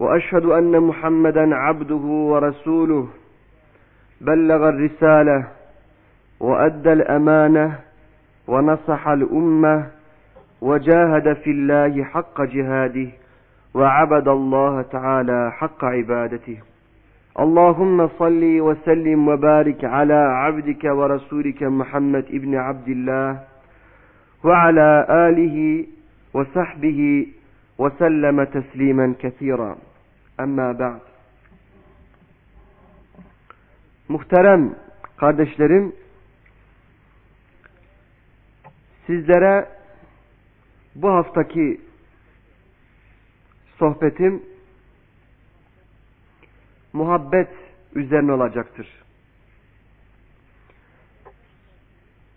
وأشهد أن محمدا عبده ورسوله بلغ الرسالة وأدى الأمانة ونصح الأمة وجاهد في الله حق جهاده وعبد الله تعالى حق عبادته. اللهم صل وسلم وبارك على عبدك ورسولك محمد ابن عبد الله وعلى آله وصحبه وسلم تسليما كثيرا أما بعد Muhterem kardeşlerim, sizlere bu haftaki sohbetim muhabbet üzerine olacaktır.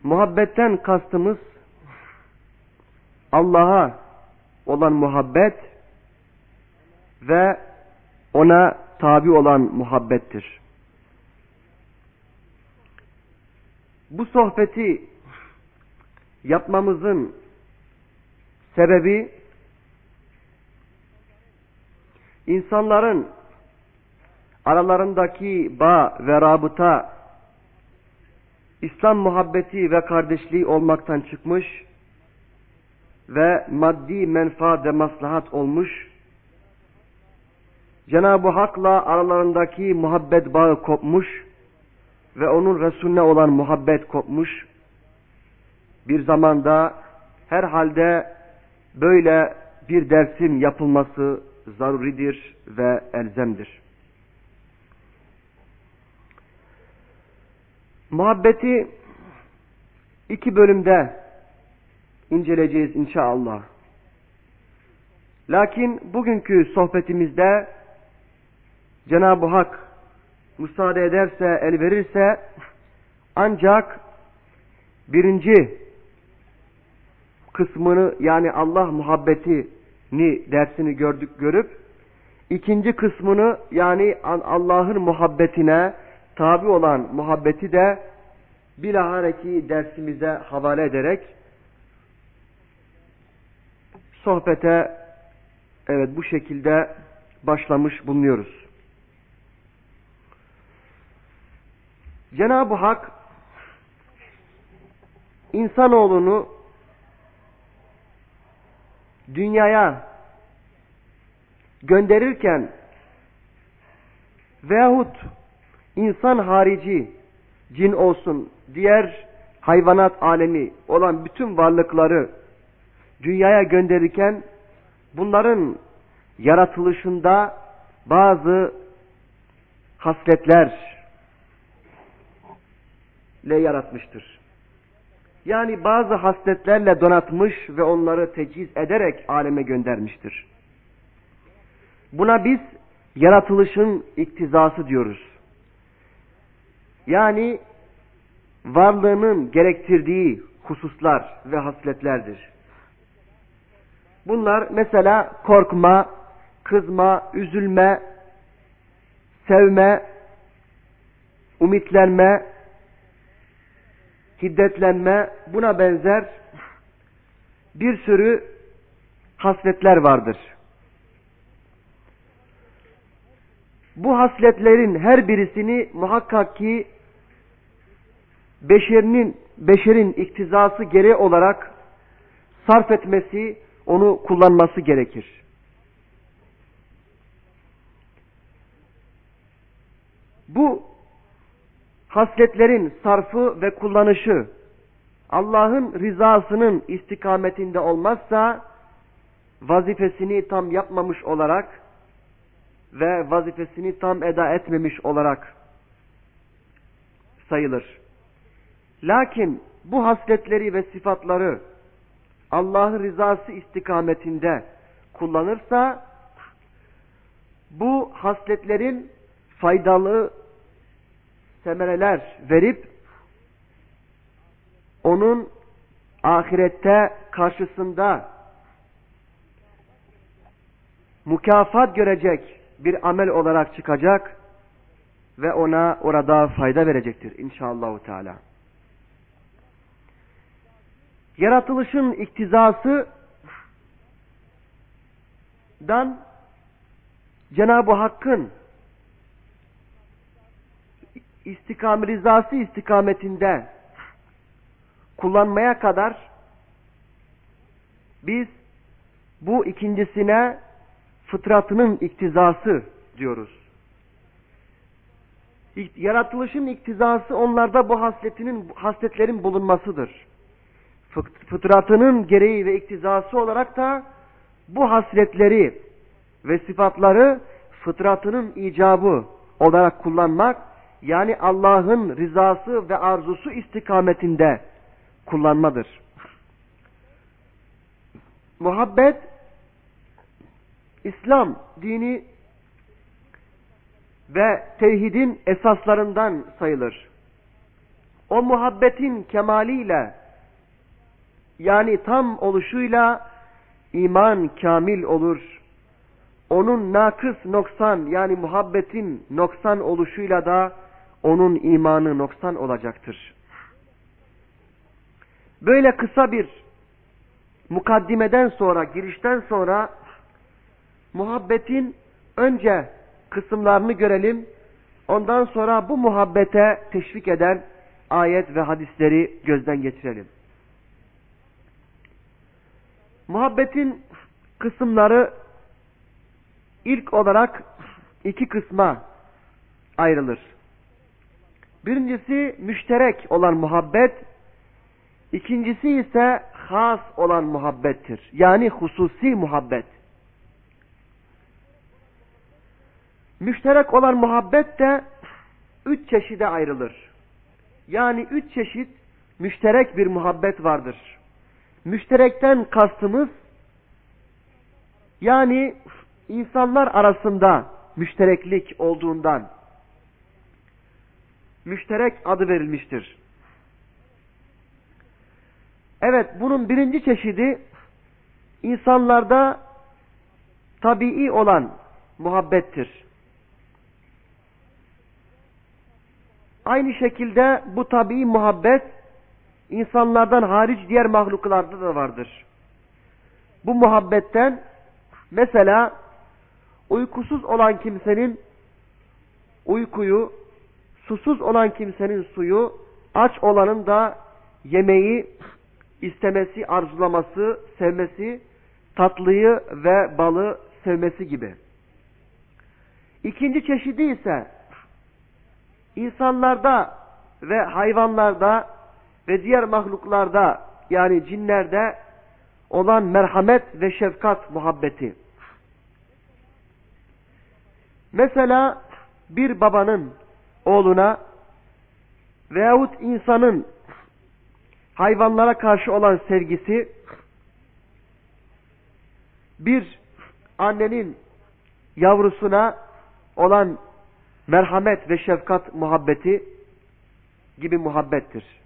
Muhabbetten kastımız Allah'a olan muhabbet ve ona tabi olan muhabbettir. Bu sohbeti yapmamızın sebebi insanların aralarındaki bağ ve rabıta İslam muhabbeti ve kardeşliği olmaktan çıkmış ve maddi menfaat ve maslahat olmuş. Cenab-ı Hak'la aralarındaki muhabbet bağı kopmuş ve onun Resulüne olan muhabbet kopmuş. Bir zamanda herhalde böyle bir dersin yapılması zaruridir ve elzemdir. Muhabbeti iki bölümde inceleyeceğiz inşallah. Lakin bugünkü sohbetimizde Cenab-ı Hak müsaade ederse, el verirse ancak birinci kısmını yani Allah muhabbetini dersini gördük görüp ikinci kısmını yani Allah'ın muhabbetine tabi olan muhabbeti de bilahareki dersimize havale ederek sohbete evet bu şekilde başlamış bulunuyoruz. Cenab-ı Hak insanoğlunu dünyaya gönderirken veyahut insan harici cin olsun diğer hayvanat alemi olan bütün varlıkları dünyaya gönderirken bunların yaratılışında bazı hasletler ile yaratmıştır. Yani bazı hasletlerle donatmış ve onları teciz ederek aleme göndermiştir. Buna biz yaratılışın iktizası diyoruz. Yani varlığının gerektirdiği hususlar ve hasletlerdir. Bunlar mesela korkma, kızma, üzülme, sevme, ümitlenme, hiddetlenme buna benzer bir sürü hasletler vardır. Bu hasletlerin her birisini muhakkak ki beşerinin beşerin iktizası gereği olarak sarf etmesi, onu kullanması gerekir. Bu hasletlerin sarfı ve kullanışı Allah'ın rızasının istikametinde olmazsa vazifesini tam yapmamış olarak ve vazifesini tam eda etmemiş olarak sayılır. Lakin bu hasletleri ve sıfatları Allah'ın rızası istikametinde kullanırsa bu hasletlerin faydalı semereler verip onun ahirette karşısında mükafat görecek bir amel olarak çıkacak ve ona orada fayda verecektir inşallahü teala. Yaratılışın iktizası dan Cenab-ı Hakk'ın istikam rızası istikametinde kullanmaya kadar biz bu ikincisine fıtratının iktizası diyoruz. Yaratılışın iktizası onlarda bu hasletinin hasletlerin bulunmasıdır. Fıtratının gereği ve iktizası olarak da bu hasletleri ve sıfatları fıtratının icabı olarak kullanmak yani Allah'ın rızası ve arzusu istikametinde kullanmadır. Muhabbet İslam dini ve tevhidin esaslarından sayılır. O muhabbetin kemaliyle yani tam oluşuyla iman kamil olur. Onun nakıs noksan yani muhabbetin noksan oluşuyla da onun imanı noksan olacaktır. Böyle kısa bir mukaddimeden sonra, girişten sonra muhabbetin önce kısımlarını görelim. Ondan sonra bu muhabbete teşvik eden ayet ve hadisleri gözden geçirelim. Muhabbetin kısımları ilk olarak iki kısma ayrılır. Birincisi müşterek olan muhabbet, ikincisi ise has olan muhabbettir. Yani hususi muhabbet. Müşterek olan muhabbet de üç çeşide ayrılır. Yani üç çeşit müşterek bir muhabbet vardır. Müşterekten kastımız yani insanlar arasında müştereklik olduğundan müşterek adı verilmiştir. Evet bunun birinci çeşidi insanlarda tabii olan muhabbettir. Aynı şekilde bu tabii muhabbet insanlardan hariç diğer mahluklarda da vardır. Bu muhabbetten mesela uykusuz olan kimsenin uykuyu, susuz olan kimsenin suyu, aç olanın da yemeği istemesi, arzulaması, sevmesi, tatlıyı ve balı sevmesi gibi. İkinci çeşidi ise insanlarda ve hayvanlarda ve diğer mahluklarda yani cinlerde olan merhamet ve şefkat muhabbeti. Mesela bir babanın oğluna veyahut insanın hayvanlara karşı olan sevgisi bir annenin yavrusuna olan merhamet ve şefkat muhabbeti gibi muhabbettir.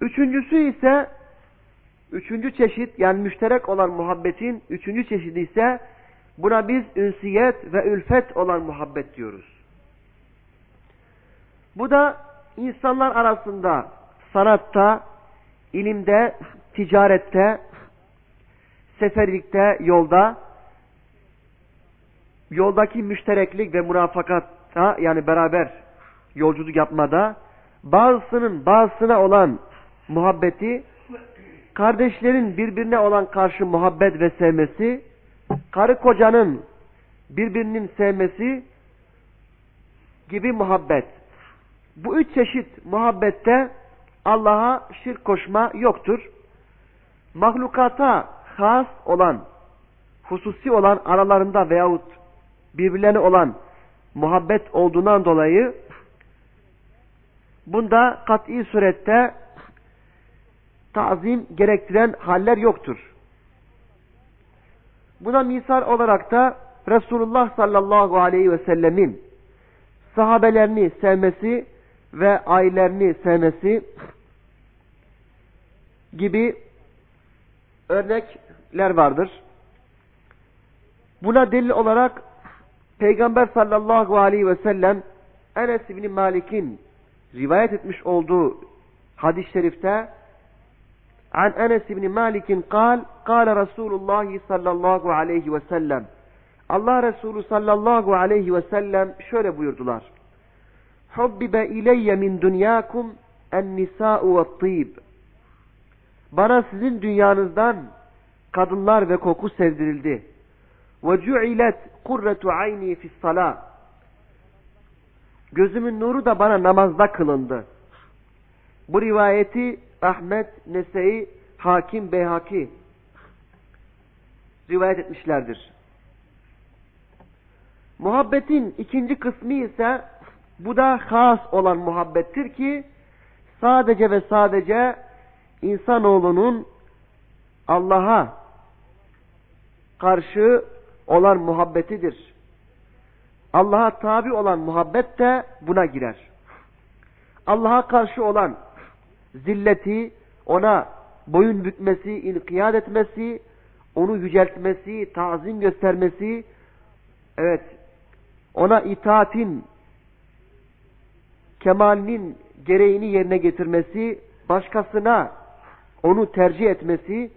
Üçüncüsü ise üçüncü çeşit yani müşterek olan muhabbetin üçüncü çeşidi ise buna biz ünsiyet ve ülfet olan muhabbet diyoruz. Bu da insanlar arasında sanatta, ilimde, ticarette, seferlikte, yolda yoldaki müştereklik ve murafakatta yani beraber yolculuk yapmada bazısının bazısına olan muhabbeti kardeşlerin birbirine olan karşı muhabbet ve sevmesi karı kocanın birbirinin sevmesi gibi muhabbet. Bu üç çeşit muhabbette Allah'a şirk koşma yoktur. Mahlukata has olan, hususi olan aralarında veyahut birbirlerine olan muhabbet olduğundan dolayı bunda kat'i surette tazim gerektiren haller yoktur. Buna misal olarak da Resulullah sallallahu aleyhi ve sellemin sahabelerini sevmesi ve ailelerini sevmesi gibi örnekler vardır. Buna delil olarak Peygamber sallallahu aleyhi ve sellem Enes bin Malik'in rivayet etmiş olduğu hadis-i şerifte An Enes bin Malik'in kal, kal Resulullah sallallahu aleyhi ve sellem Allah Resulü sallallahu aleyhi ve sellem şöyle buyurdular. Hubbibe ileyye min dünyakum en nisa'u ve tîb. Bana sizin dünyanızdan kadınlar ve koku sevdirildi. Ve cu'ilet kurretu ayni fis salah. Gözümün nuru da bana namazda kılındı. Bu rivayeti Ahmet, Nese'yi, Hakim, Beyhaki rivayet etmişlerdir. Muhabbetin ikinci kısmı ise bu da has olan muhabbettir ki sadece ve sadece insanoğlunun Allah'a karşı olan muhabbetidir. Allah'a tabi olan muhabbet de buna girer. Allah'a karşı olan zilleti, ona boyun bükmesi, inkiyat etmesi, onu yüceltmesi, tazim göstermesi, evet, ona itaatin, kemalinin gereğini yerine getirmesi, başkasına onu tercih etmesi,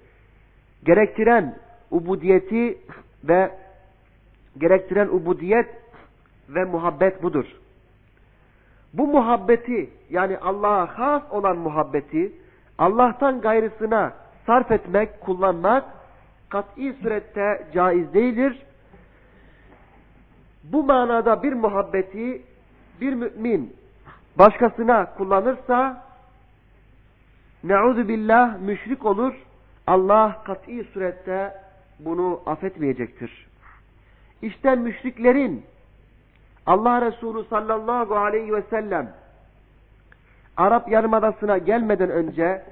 gerektiren ubudiyeti ve gerektiren ubudiyet ve muhabbet budur. Bu muhabbeti yani Allah'a has olan muhabbeti Allah'tan gayrısına sarf etmek, kullanmak kat'i surette caiz değildir. Bu manada bir muhabbeti bir mümin başkasına kullanırsa neuzu billah müşrik olur. Allah kat'i surette bunu affetmeyecektir. İşte müşriklerin Allah Resulü sallallahu aleyhi ve sellem Arap Yarımadası'na gelmeden önce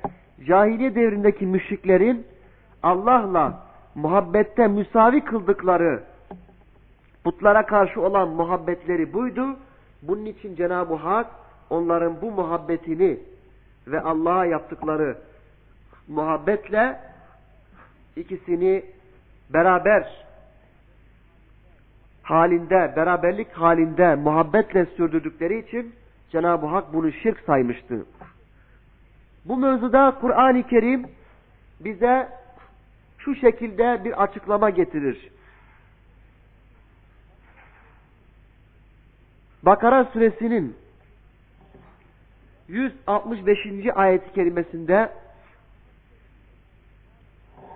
cahiliye devrindeki müşriklerin Allah'la muhabbette müsavi kıldıkları putlara karşı olan muhabbetleri buydu. Bunun için Cenab-ı Hak onların bu muhabbetini ve Allah'a yaptıkları muhabbetle ikisini beraber halinde, beraberlik halinde muhabbetle sürdürdükleri için Cenab-ı Hak bunu şirk saymıştı. Bu mevzuda Kur'an-ı Kerim bize şu şekilde bir açıklama getirir. Bakara suresinin 165. ayet-i kerimesinde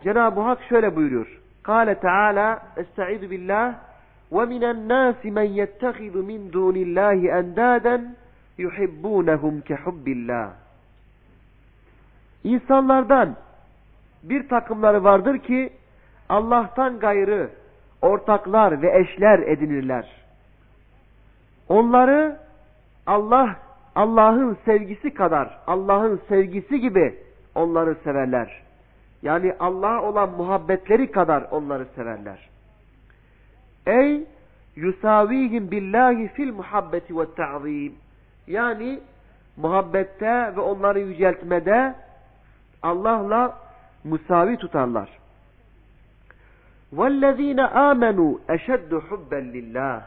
Cenab-ı Hak şöyle buyuruyor. Kale Teala Estaizu billah وَمِنَ النَّاسِ مَنْ يَتَّخِذُ مِنْ دُونِ اللّٰهِ اَنْدَادًا يُحِبُّونَهُمْ كَحُبِّ اللّٰهِ İnsanlardan bir takımları vardır ki Allah'tan gayrı ortaklar ve eşler edinirler. Onları Allah Allah'ın sevgisi kadar, Allah'ın sevgisi gibi onları severler. Yani Allah'a olan muhabbetleri kadar onları severler. Ey yusavihim billahi fil muhabbeti ve ta'zim. Yani muhabbette ve onları yüceltmede Allah'la musavi tutarlar. وَالَّذ۪ينَ آمَنُوا اَشَدُّ حُبًّا لِلّٰهِ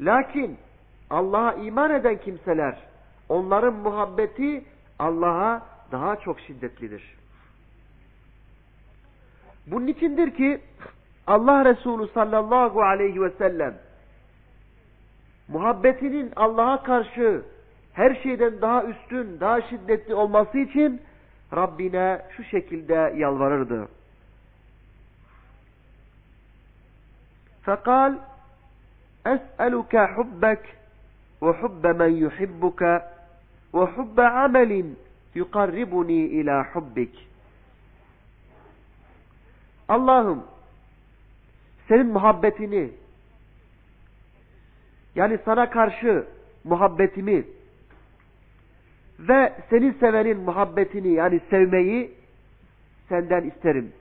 Lakin Allah'a iman eden kimseler, onların muhabbeti Allah'a daha çok şiddetlidir. Bunun içindir ki Allah Resulü sallallahu aleyhi ve sellem muhabbetinin Allah'a karşı her şeyden daha üstün, daha şiddetli olması için Rabbine şu şekilde yalvarırdı. Hubbek ve hubbe men yuhibbuke ve hubbe amelin yukarribuni ila hubbik. Allah'ım senin muhabbetini yani sana karşı muhabbetimi ve senin sevenin muhabbetini yani sevmeyi senden isterim.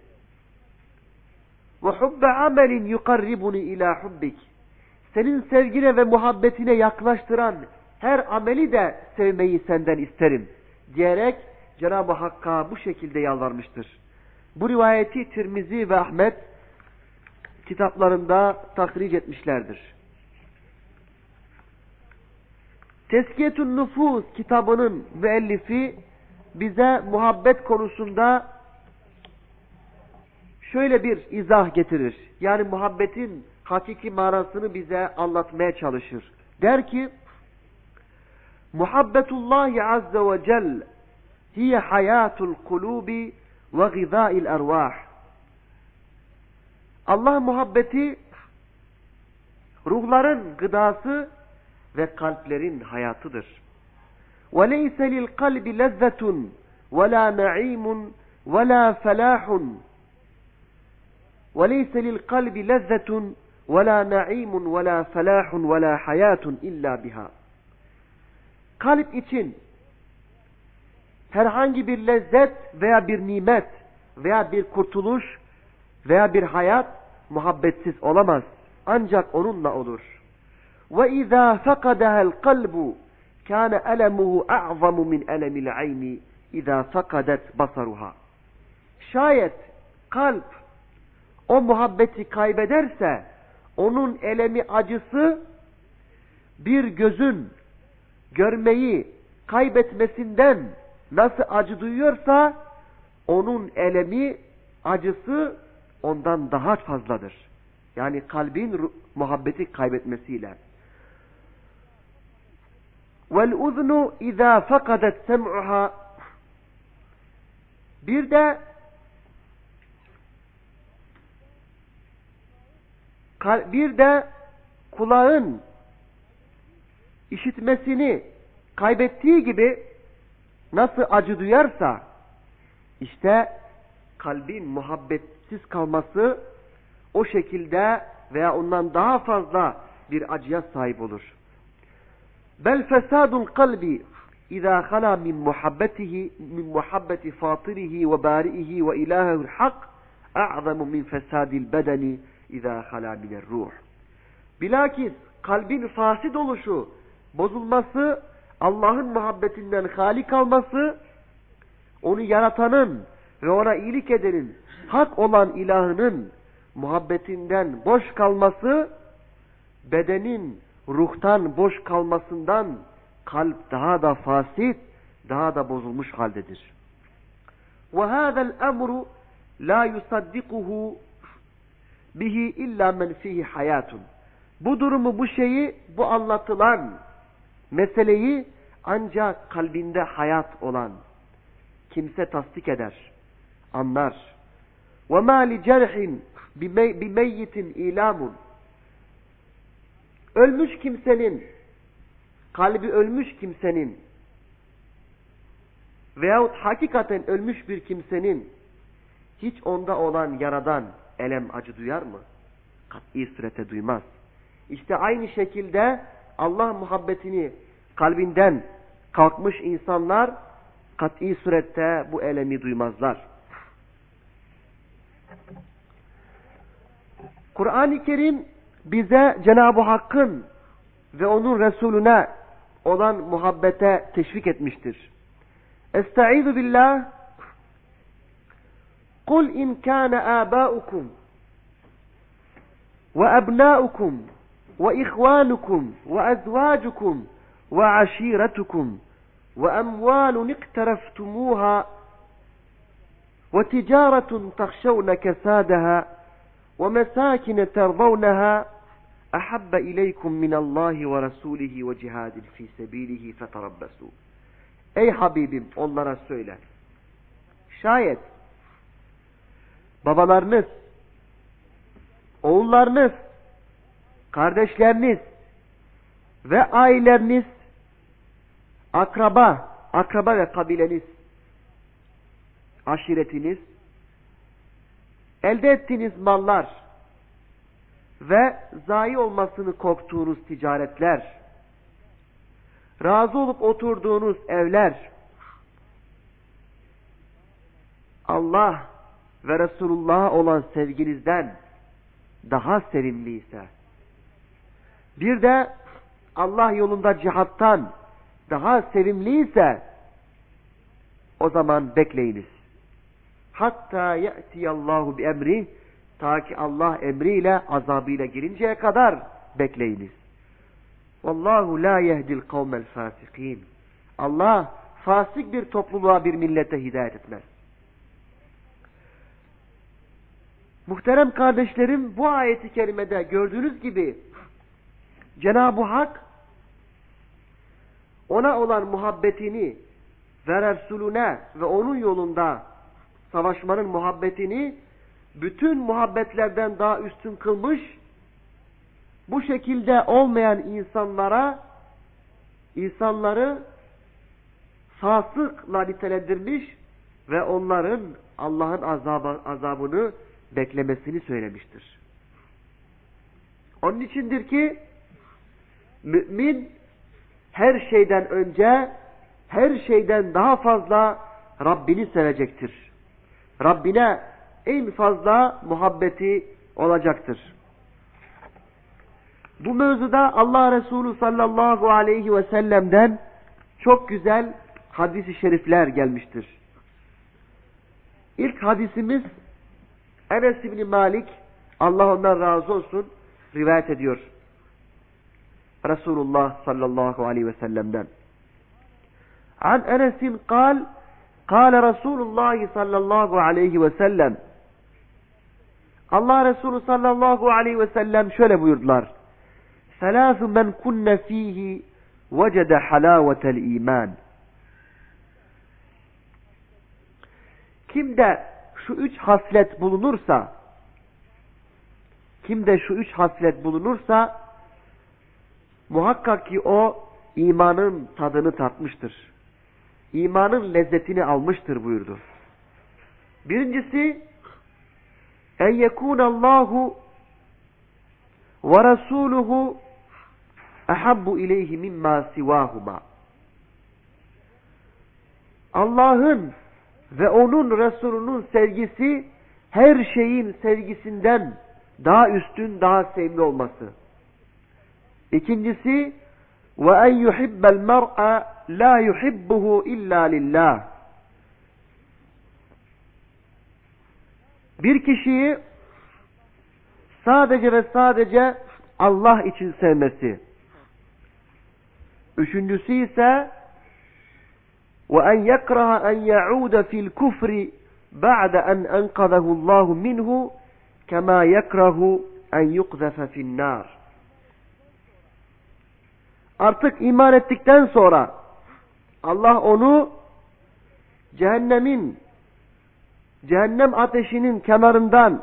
ve hubbe amelin yukarribuni ila hubbik. Senin sevgine ve muhabbetine yaklaştıran her ameli de sevmeyi senden isterim diyerek Cenab-ı Hakk'a bu şekilde yalvarmıştır. Bu rivayeti Tirmizi ve Ahmet kitaplarında tahric etmişlerdir. Teskiyetun Nufuz kitabının müellifi bize muhabbet konusunda şöyle bir izah getirir. Yani muhabbetin hakiki manasını bize anlatmaya çalışır. Der ki, Muhabbetullahi azze ve cel hiye hayatul kulubi ve gızail ervah. Allah muhabbeti ruhların gıdası ve kalplerin hayatıdır. وَلَيْسَ لِلْقَلْبِ لَذَّةٌ وَلَا نَعِيمٌ وَلَا فَلَاحٌ وَلَيْسَ لِلْقَلْبِ لَذَّةٌ وَلَا نَعِيمٌ وَلَا فَلَاحٌ وَلَا حَيَاتٌ إِلَّا بِهَا Kalp için herhangi bir lezzet veya bir nimet veya bir kurtuluş veya bir hayat muhabbetsiz olamaz. Ancak onunla olur. Ve izâ fekadehel kalbu kâne elemuhu a'zamu min elemil ayni izâ fekadet basaruha. Şayet kalp o muhabbeti kaybederse onun elemi acısı bir gözün görmeyi kaybetmesinden nasıl acı duyuyorsa onun elemi acısı ondan daha fazladır. Yani kalbin muhabbeti kaybetmesiyle. وَالْاُذْنُ اِذَا فَقَدَتْ سَمْعُهَا Bir de bir de kulağın işitmesini kaybettiği gibi nasıl acı duyarsa işte kalbin muhabbetsiz kalması o şekilde veya ondan daha fazla bir acıya sahip olur. Bel fesadul kalbi min muhabbetihi min muhabbeti fatirihi ve bari'ihi ve ilahehu'l hak a'zamu min fesadil bedeni İza hala minel ruh. Bilakis kalbin fasid oluşu, bozulması, Allah'ın muhabbetinden hali kalması, onu yaratanın ve ona iyilik edenin, hak olan ilahının muhabbetinden boş kalması, bedenin ruhtan boş kalmasından kalp daha da fasit, daha da bozulmuş haldedir. وَهَذَا الْأَمْرُ لَا يُصَدِّقُهُ bihi illa men fihi hayatun. Bu durumu, bu şeyi, bu anlatılan meseleyi ancak kalbinde hayat olan kimse tasdik eder, anlar. وَمَا لِجَرْحٍ بِمَيِّتٍ ilamun. Ölmüş kimsenin, kalbi ölmüş kimsenin veyahut hakikaten ölmüş bir kimsenin hiç onda olan yaradan elem acı duyar mı? Kat'i surete duymaz. İşte aynı şekilde Allah muhabbetini kalbinden kalkmış insanlar kat'i surette bu elemi duymazlar. Kur'an-ı Kerim bize Cenab-ı Hakk'ın ve onun Resulüne olan muhabbete teşvik etmiştir. Estaizu billah قل إن كان آباؤكم وأبناؤكم وإخوانكم وأزواجكم وعشيرتكم وأموال اقترفتموها وتجارة تخشون كسادها ومساكن ترضونها أحب إليكم من الله ورسوله وجهاد في سبيله فتربصوا Ey Habibim onlara söyle. Şayet babalarınız, oğullarınız, kardeşleriniz ve aileleriniz, akraba, akraba ve kabileniz, aşiretiniz, elde ettiğiniz mallar ve zayi olmasını korktuğunuz ticaretler, razı olup oturduğunuz evler, Allah ve Resulullah'a olan sevginizden daha sevimliyse, bir de Allah yolunda cihattan daha sevimliyse, o zaman bekleyiniz. Hatta ye'tiyallahu bi emri ta ki Allah emriyle azabıyla gelinceye kadar bekleyiniz. Vallahu la yehdil kavmel fasikin. Allah fasık bir topluluğa bir millete hidayet etmez. Muhterem kardeşlerim bu ayeti kerimede gördüğünüz gibi Cenab-ı Hak ona olan muhabbetini ve Resulüne ve onun yolunda savaşmanın muhabbetini bütün muhabbetlerden daha üstün kılmış, bu şekilde olmayan insanlara, insanları fasıkla nitelendirmiş ve onların Allah'ın azabı, azabını beklemesini söylemiştir. Onun içindir ki mümin her şeyden önce her şeyden daha fazla Rabbini sevecektir. Rabbine en fazla muhabbeti olacaktır. Bu mevzuda Allah Resulü sallallahu aleyhi ve sellem'den çok güzel hadis-i şerifler gelmiştir. İlk hadisimiz Enes İbni Malik Allah ondan razı olsun rivayet ediyor. Resulullah sallallahu aleyhi ve sellem'den. An Enes'in kal Kale Resulullah sallallahu aleyhi ve sellem Allah Resulü sallallahu aleyhi ve sellem şöyle buyurdular. Selâfü men kunne fîhi vecede halâvetel iman. Kimde şu üç haslet bulunursa, kimde şu üç haslet bulunursa, muhakkak ki o imanın tadını tatmıştır. İmanın lezzetini almıştır buyurdu. Birincisi, en yekunallahu ve rasuluhu ehabbu ileyhi mimma sivahuma. Allah'ın ve onun Resulünün sevgisi her şeyin sevgisinden daha üstün, daha sevimli olması. İkincisi وأن يحب المرء لا يحبه إلا لله bir kişiyi sadece ve sadece Allah için sevmesi. Üçüncüsü ise وَأَنْ يَكْرَهَ أَنْ يَعُودَ فِي الْكُفْرِ بَعْدَ أَنْ أَنْقَذَهُ اللّٰهُ مِنْهُ كَمَا يَكْرَهُ أَنْ يُقْذَفَ فِي النَّارِ Artık iman ettikten sonra Allah onu cehennemin cehennem ateşinin kenarından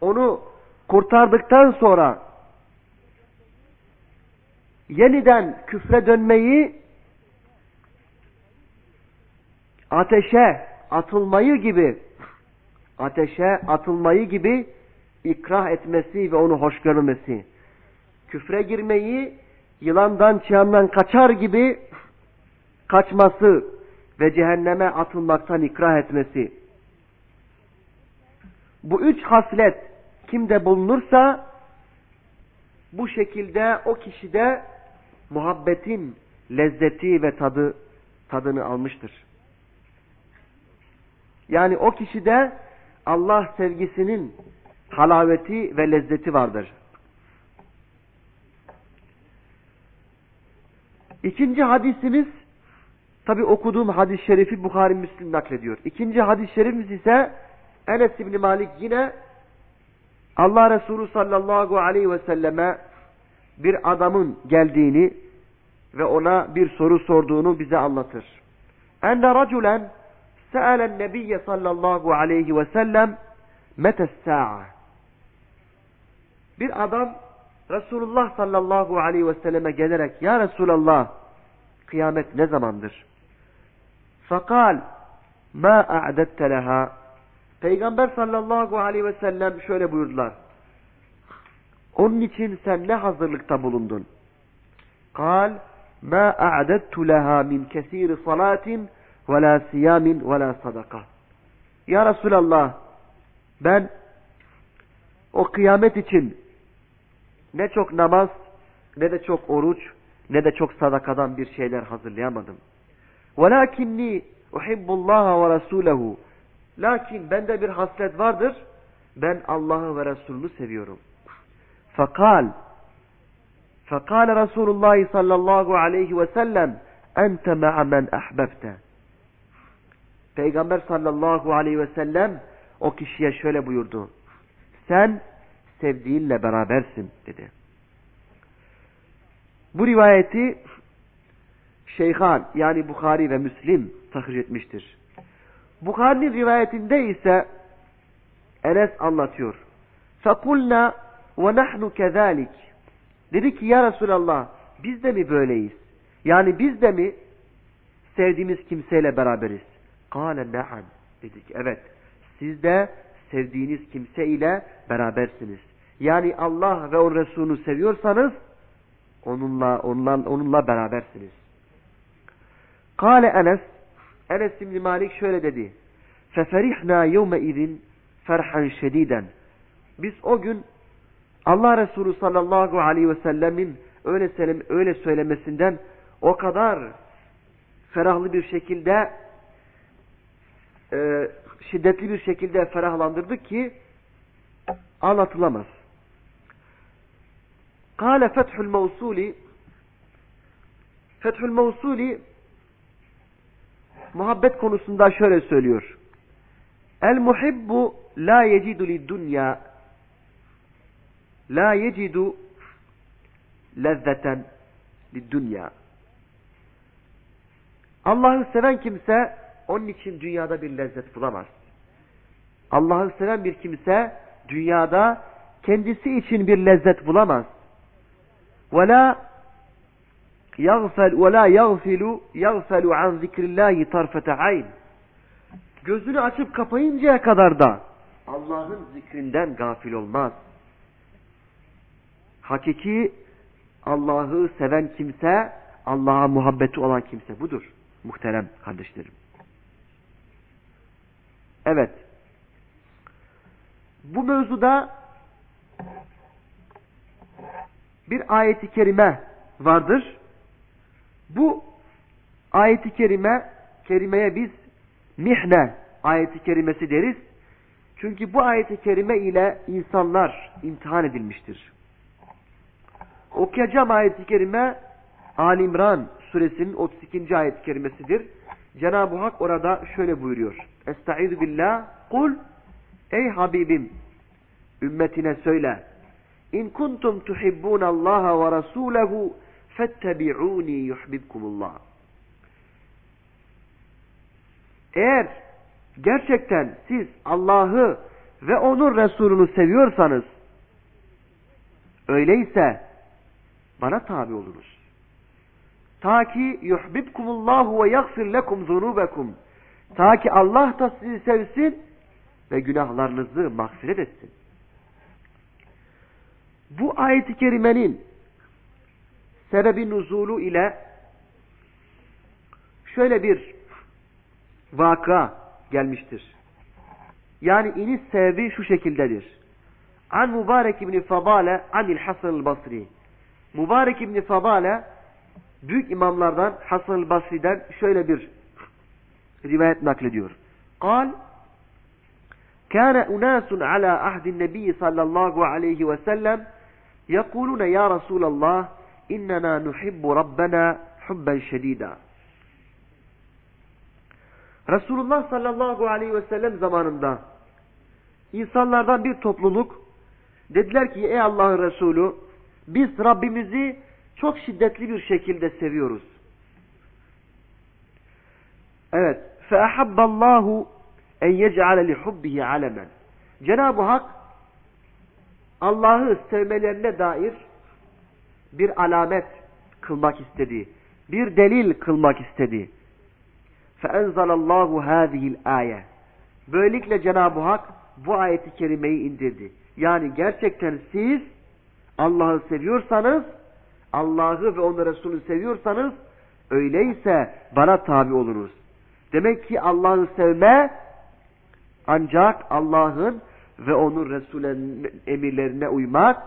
onu kurtardıktan sonra yeniden küfre dönmeyi ateşe atılmayı gibi ateşe atılmayı gibi ikrah etmesi ve onu hoş görmesi. Küfre girmeyi yılandan çıyandan kaçar gibi kaçması ve cehenneme atılmaktan ikrah etmesi. Bu üç haslet kimde bulunursa bu şekilde o kişide muhabbetin lezzeti ve tadı tadını almıştır. Yani o kişide Allah sevgisinin halaveti ve lezzeti vardır. İkinci hadisimiz tabi okuduğum hadis-i şerifi Bukhari Müslim naklediyor. İkinci hadis-i şerifimiz ise Enes İbni Malik yine Allah Resulü sallallahu aleyhi ve selleme bir adamın geldiğini ve ona bir soru sorduğunu bize anlatır. Enne raculen se'alen nebiyye sallallahu aleyhi ve sellem metes sa'a. Bir adam Resulullah sallallahu aleyhi ve selleme gelerek Ya Resulallah kıyamet ne zamandır? Fakal ma a'dette leha Peygamber sallallahu aleyhi ve sellem şöyle buyurdular. Onun için sen ne hazırlıkta bulundun? Kal ma a'dettu leha min kesiri salatin ve la siyamin ve la sadaka. Ya Resulallah ben o kıyamet için ne çok namaz, ne de çok oruç, ne de çok sadakadan bir şeyler hazırlayamadım. وَلَاكِنِّي اُحِبُّ اللّٰهَ وَرَسُولَهُ Lakin bende bir haslet vardır. Ben Allah'ı ve Resulünü seviyorum. Fakal Fakal Resulullah sallallahu aleyhi ve sellem ente ma'a men ahbebte. Peygamber sallallahu aleyhi ve sellem o kişiye şöyle buyurdu. Sen sevdiğinle berabersin dedi. Bu rivayeti Şeyhan yani Bukhari ve Müslim tahric etmiştir. Bukhari'nin rivayetinde ise Enes anlatıyor. فَقُلْنَا وَنَحْنُ كَذَٰلِكِ Dedi ki ya Resulallah biz de mi böyleyiz? Yani biz de mi sevdiğimiz kimseyle beraberiz? قَالَ نَعَمْ Dedik evet siz de sevdiğiniz kimse ile berabersiniz. Yani Allah ve o Resulü seviyorsanız onunla onunla onunla berabersiniz. Kale Enes Enes İbni Malik şöyle dedi. Feferihna yevme izin ferhan şediden. Biz o gün Allah Resulü sallallahu aleyhi ve sellemin öyle, öyle söylemesinden o kadar ferahlı bir şekilde e, şiddetli bir şekilde ferahlandırdık ki anlatılamaz. Kale Fethül Mevsuli Fethül Mevsuli muhabbet konusunda şöyle söylüyor. El muhibbu la yecidu dunya la yecidu lezzeten lid dünya. Allah'ı seven kimse onun için dünyada bir lezzet bulamaz. Allah'ı seven bir kimse dünyada kendisi için bir lezzet bulamaz. وَلَا يَغْفَلْ وَلَا يَغْفِلُ يَغْفَلُ عَنْ ذِكْرِ اللّٰهِ طَرْفَةَ عَيْنِ Gözünü açıp kapayıncaya kadar da Allah'ın zikrinden gafil olmaz. Hakiki Allah'ı seven kimse, Allah'a muhabbeti olan kimse budur. Muhterem kardeşlerim. Evet. Bu mevzuda bir ayeti kerime vardır. Bu ayeti kerime, kerimeye biz mihne ayeti kerimesi deriz. Çünkü bu ayeti kerime ile insanlar imtihan edilmiştir. Okuyacağım ayeti kerime Ali İmran suresinin 32. ayet kerimesidir. Cenab-ı Hak orada şöyle buyuruyor. Estaizu billah kul ey Habibim ümmetine söyle İn kuntum tuhibbun Allah ve Rasulehu fettebi'uni yuhibbukumullah. Eğer gerçekten siz Allah'ı ve onun Resulünü seviyorsanız öyleyse bana tabi olunuz. Ta ki yuhibbukumullahu ve yaghfir lekum zunubekum. Ta ki Allah da sizi sevsin ve günahlarınızı mağfiret etsin bu ayet-i kerimenin sebebi nuzulu ile şöyle bir vaka gelmiştir. Yani iniş sebebi şu şekildedir. An Mübarek İbni Fadale Anil Hasan Basri Mübarek İbni Fadale büyük imamlardan Hasan Basri'den şöyle bir rivayet naklediyor. Kal Kâne unâsun alâ ahdin nebi sallallahu aleyhi ve sellem يقولون يا رسول الله إننا نحب ربنا حبا شديدا Resulullah sallallahu aleyhi ve sellem zamanında insanlardan bir topluluk dediler ki ey Allah'ın Resulü biz Rabbimizi çok şiddetli bir şekilde seviyoruz. Evet. فَاَحَبَّ اللّٰهُ en yec'ale li hubbihi alemen. Cenab-ı Hak Allah'ı sevmelerine dair bir alamet kılmak istedi. Bir delil kılmak istedi. فَاَنْزَلَ اللّٰهُ هَذِهِ الْآيَةِ Böylelikle Cenab-ı Hak bu ayeti kerimeyi indirdi. Yani gerçekten siz Allah'ı seviyorsanız, Allah'ı ve onun Resulü seviyorsanız, öyleyse bana tabi olunuz. Demek ki Allah'ı sevme ancak Allah'ın ve onun Resul'ün emirlerine uymak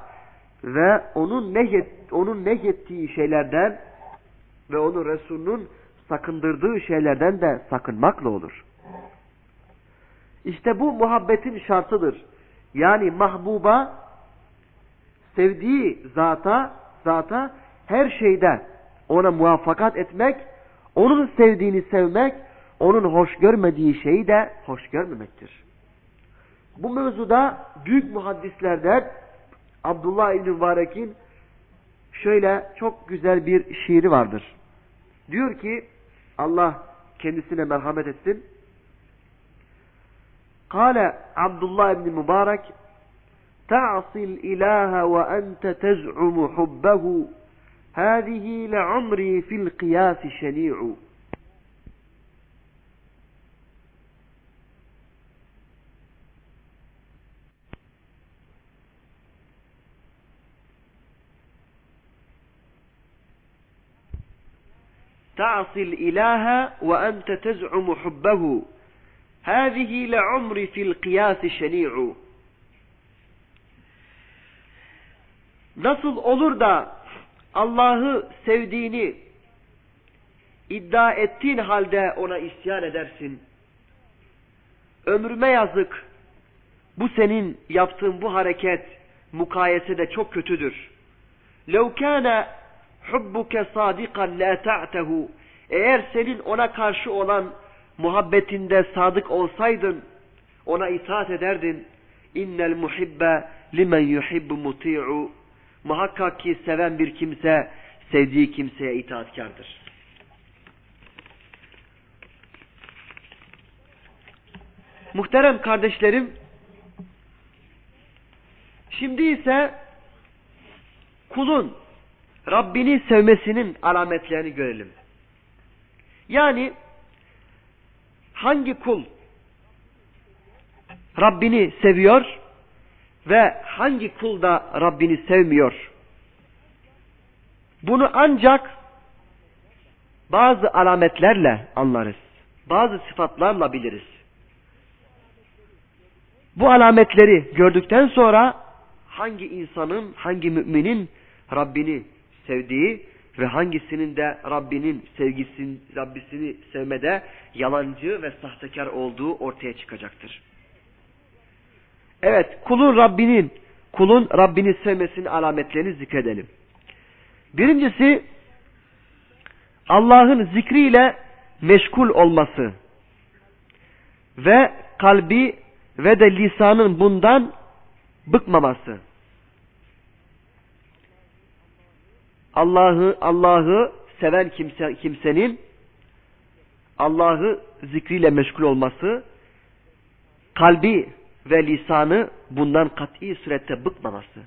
ve onun nehyet, onun nehyettiği şeylerden ve onun Resul'ünün sakındırdığı şeylerden de sakınmakla olur. İşte bu muhabbetin şartıdır. Yani mahbuba sevdiği zata, zata her şeyde ona muvaffakat etmek, onun sevdiğini sevmek, onun hoş görmediği şeyi de hoş görmemektir. Bu mevzuda büyük muhaddislerden Abdullah İbni Mübarek'in şöyle çok güzel bir şiiri vardır. Diyor ki Allah kendisine merhamet etsin. Kale Abdullah İbni Mübarek تعصي الإله وأنت تزعم حبه هذه لعمري في القياس شنيع تعصي الإله وأنت تزعم حبه هذه لعمري في القياس شنيع Nasıl olur da Allah'ı sevdiğini iddia ettiğin halde ona isyan edersin? Ömrüme yazık. Bu senin yaptığın bu hareket mukayesede çok kötüdür. لَوْ كَانَ hubbuke sadikan la ta'tehu. Eğer senin ona karşı olan muhabbetinde sadık olsaydın ona itaat ederdin. İnnel muhibbe limen yuhibbu muti'u. Muhakkak ki seven bir kimse sevdiği kimseye itaatkardır. Muhterem kardeşlerim şimdi ise kulun Rabbini sevmesinin alametlerini görelim. Yani hangi kul Rabbini seviyor ve hangi kul da Rabbini sevmiyor? Bunu ancak bazı alametlerle anlarız. Bazı sıfatlarla biliriz. Bu alametleri gördükten sonra hangi insanın, hangi müminin Rabbini sevdiği ve hangisinin de Rabbinin sevgisini, Rabbisini sevmede yalancı ve sahtekar olduğu ortaya çıkacaktır. Evet, kulun Rabbinin, kulun Rabbini sevmesinin alametlerini zikredelim. Birincisi, Allah'ın zikriyle meşgul olması ve kalbi ve de lisanın bundan bıkmaması. Allah'ı Allah'ı seven kimse, kimsenin Allah'ı zikriyle meşgul olması, kalbi ve lisanı bundan kat'i surette bıkmaması.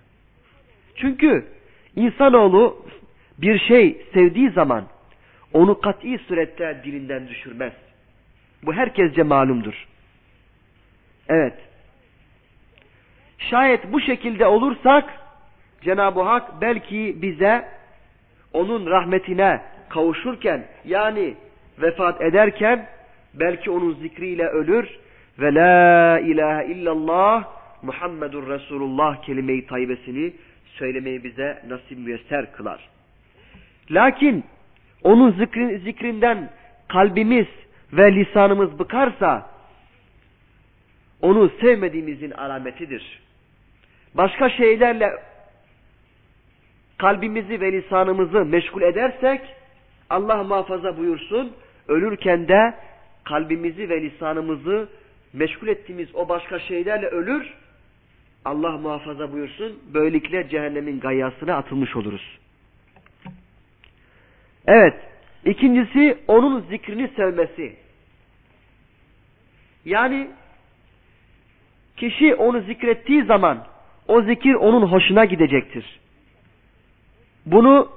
Çünkü insanoğlu bir şey sevdiği zaman onu kat'i surette dilinden düşürmez. Bu herkesce malumdur. Evet. Şayet bu şekilde olursak Cenab-ı Hak belki bize onun rahmetine kavuşurken yani vefat ederken belki onun zikriyle ölür ve la ilahe illallah Muhammedur Resulullah kelime-i tayyibesini söylemeyi bize nasip müyesser kılar. Lakin onun zikrin, zikrinden kalbimiz ve lisanımız bıkarsa onu sevmediğimizin alametidir. Başka şeylerle kalbimizi ve lisanımızı meşgul edersek Allah muhafaza buyursun ölürken de kalbimizi ve lisanımızı meşgul ettiğimiz o başka şeylerle ölür Allah muhafaza buyursun böylelikle cehennemin gayyasına atılmış oluruz. Evet ikincisi onun zikrini sevmesi. Yani kişi onu zikrettiği zaman o zikir onun hoşuna gidecektir bunu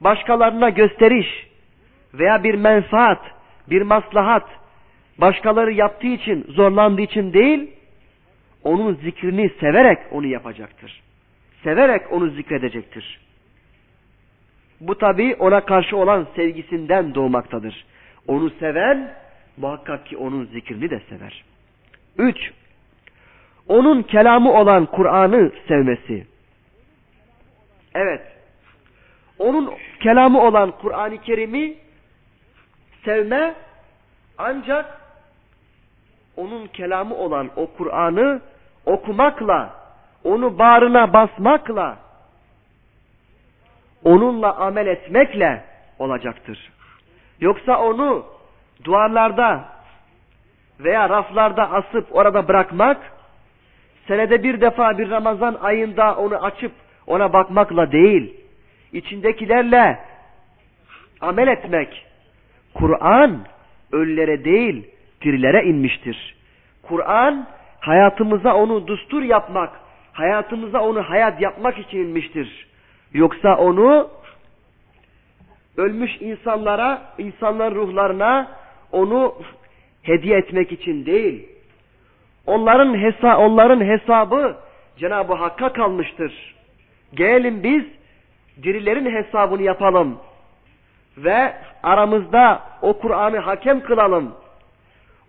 başkalarına gösteriş veya bir menfaat, bir maslahat başkaları yaptığı için, zorlandığı için değil, onun zikrini severek onu yapacaktır. Severek onu zikredecektir. Bu tabi ona karşı olan sevgisinden doğmaktadır. Onu seven muhakkak ki onun zikrini de sever. Üç, onun kelamı olan Kur'an'ı sevmesi. Evet. Onun kelamı olan Kur'an-ı Kerim'i sevme ancak onun kelamı olan o Kur'an'ı okumakla, onu bağrına basmakla, onunla amel etmekle olacaktır. Yoksa onu duvarlarda veya raflarda asıp orada bırakmak, senede bir defa bir Ramazan ayında onu açıp ona bakmakla değil, içindekilerle amel etmek. Kur'an ölülere değil, dirilere inmiştir. Kur'an hayatımıza onu dustur yapmak, hayatımıza onu hayat yapmak için inmiştir. Yoksa onu ölmüş insanlara, insanların ruhlarına onu hediye etmek için değil. Onların hesa onların hesabı Cenab-ı Hakk'a kalmıştır. Gelin biz dirilerin hesabını yapalım ve aramızda o Kur'an'ı hakem kılalım.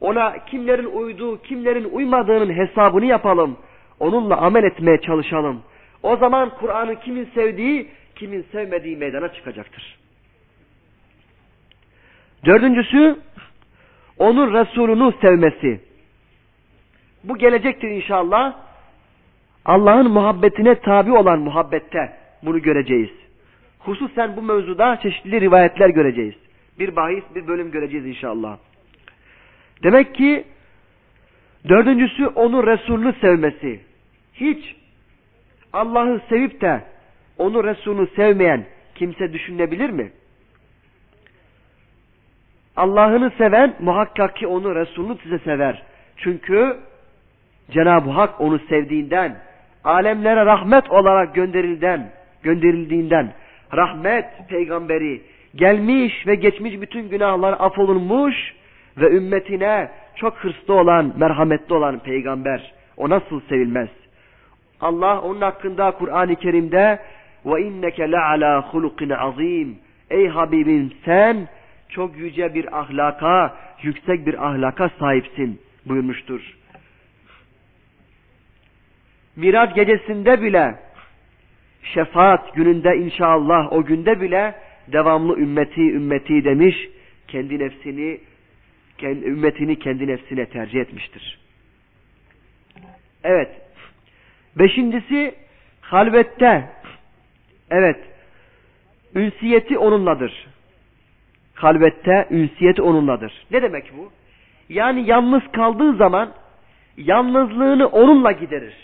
Ona kimlerin uyduğu, kimlerin uymadığının hesabını yapalım. Onunla amel etmeye çalışalım. O zaman Kur'an'ı kimin sevdiği, kimin sevmediği meydana çıkacaktır. Dördüncüsü, onun Resulünü sevmesi. Bu gelecektir inşallah. Allah'ın muhabbetine tabi olan muhabbette bunu göreceğiz. Hususen bu mevzuda çeşitli rivayetler göreceğiz. Bir bahis, bir bölüm göreceğiz inşallah. Demek ki dördüncüsü onu Resulünü sevmesi. Hiç Allah'ı sevip de onu Resulünü sevmeyen kimse düşünebilir mi? Allah'ını seven muhakkak ki onu Resulünü size sever. Çünkü Cenab-ı Hak onu sevdiğinden, alemlere rahmet olarak gönderilden, gönderildiğinden, rahmet peygamberi gelmiş ve geçmiş bütün günahlar affolunmuş ve ümmetine çok hırslı olan, merhametli olan peygamber. O nasıl sevilmez? Allah onun hakkında Kur'an-ı Kerim'de ve inneke le'ala hulukin azim. Ey Habibim sen çok yüce bir ahlaka, yüksek bir ahlaka sahipsin buyurmuştur. Miraç gecesinde bile şefaat gününde inşallah o günde bile devamlı ümmeti ümmeti demiş. Kendi nefsini kendi, ümmetini kendi nefsine tercih etmiştir. Evet. Beşincisi halvette evet ünsiyeti onunladır. Halvette ünsiyeti onunladır. Ne demek bu? Yani yalnız kaldığı zaman yalnızlığını onunla giderir.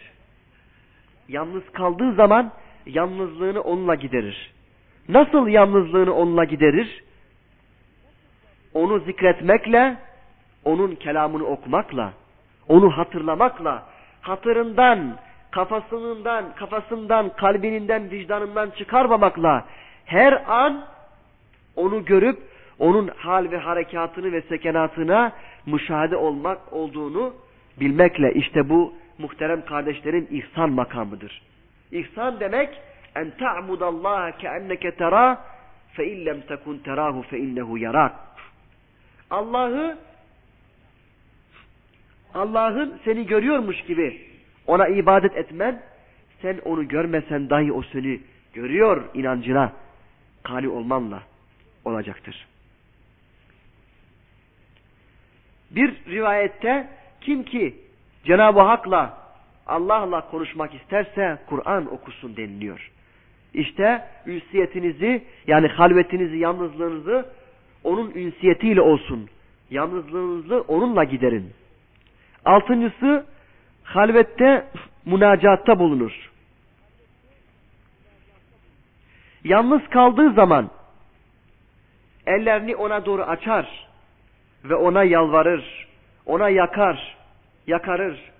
Yalnız kaldığı zaman yalnızlığını onunla giderir. Nasıl yalnızlığını onunla giderir? Onu zikretmekle, onun kelamını okumakla, onu hatırlamakla, hatırından, kafasından, kafasından, kalbininden, vicdanından çıkarmamakla, her an onu görüp onun hal ve harekatını ve sekenatına müşahede olmak olduğunu bilmekle işte bu muhterem kardeşlerin ihsan makamıdır. İhsan demek en ta'budallaha keenneke tera fe in lem tekun terahu fe innehu yarak. Allah'ı Allah'ın seni görüyormuş gibi ona ibadet etmen sen onu görmesen dahi o seni görüyor inancına kani olmanla olacaktır. Bir rivayette kim ki Cenab-ı Hak'la Allah'la konuşmak isterse Kur'an okusun deniliyor. İşte ünsiyetinizi yani halvetinizi, yalnızlığınızı onun ünsiyetiyle olsun. Yalnızlığınızı onunla giderin. Altıncısı halvette münacatta bulunur. Yalnız kaldığı zaman ellerini ona doğru açar ve ona yalvarır, ona yakar, yakarır,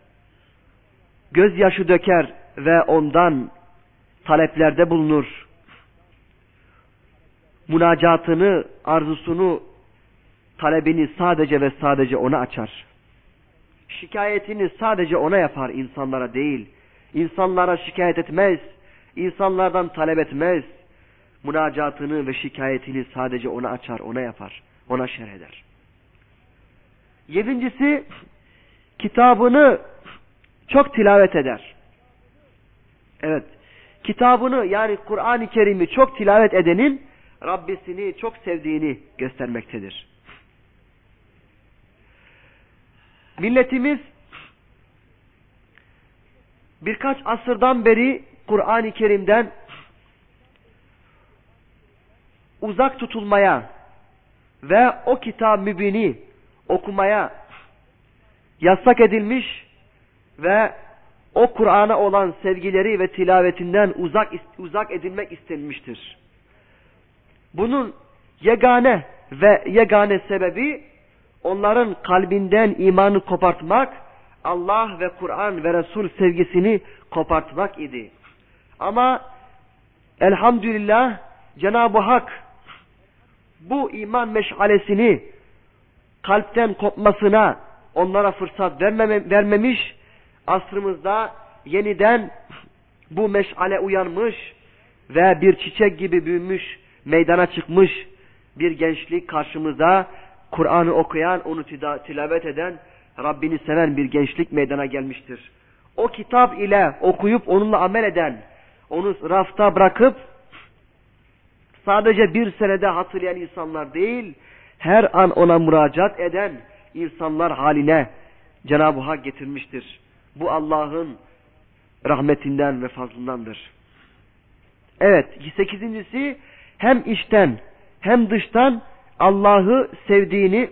gözyaşı döker ve ondan taleplerde bulunur. Münacatını, arzusunu, talebini sadece ve sadece ona açar. Şikayetini sadece ona yapar insanlara değil. İnsanlara şikayet etmez. insanlardan talep etmez. Münacatını ve şikayetini sadece ona açar, ona yapar. Ona şerh eder. Yedincisi kitabını çok tilavet eder. Evet. Kitabını yani Kur'an-ı Kerim'i çok tilavet edenin Rabbisini çok sevdiğini göstermektedir. Milletimiz birkaç asırdan beri Kur'an-ı Kerim'den uzak tutulmaya ve o kitap mübini okumaya yasak edilmiş ve o Kur'an'a olan sevgileri ve tilavetinden uzak uzak edilmek istenmiştir. Bunun yegane ve yegane sebebi onların kalbinden imanı kopartmak, Allah ve Kur'an ve Resul sevgisini kopartmak idi. Ama elhamdülillah Cenab-ı Hak bu iman meşalesini kalpten kopmasına onlara fırsat vermemiş, asrımızda yeniden bu meşale uyanmış ve bir çiçek gibi büyümüş, meydana çıkmış bir gençlik karşımıza Kur'an'ı okuyan, onu tilavet eden, Rabbini seven bir gençlik meydana gelmiştir. O kitap ile okuyup onunla amel eden, onu rafta bırakıp sadece bir senede hatırlayan insanlar değil, her an ona müracaat eden insanlar haline Cenab-ı Hak getirmiştir. Bu Allah'ın rahmetinden ve fazlındandır. Evet, sekizincisi hem içten hem dıştan Allah'ı sevdiğini,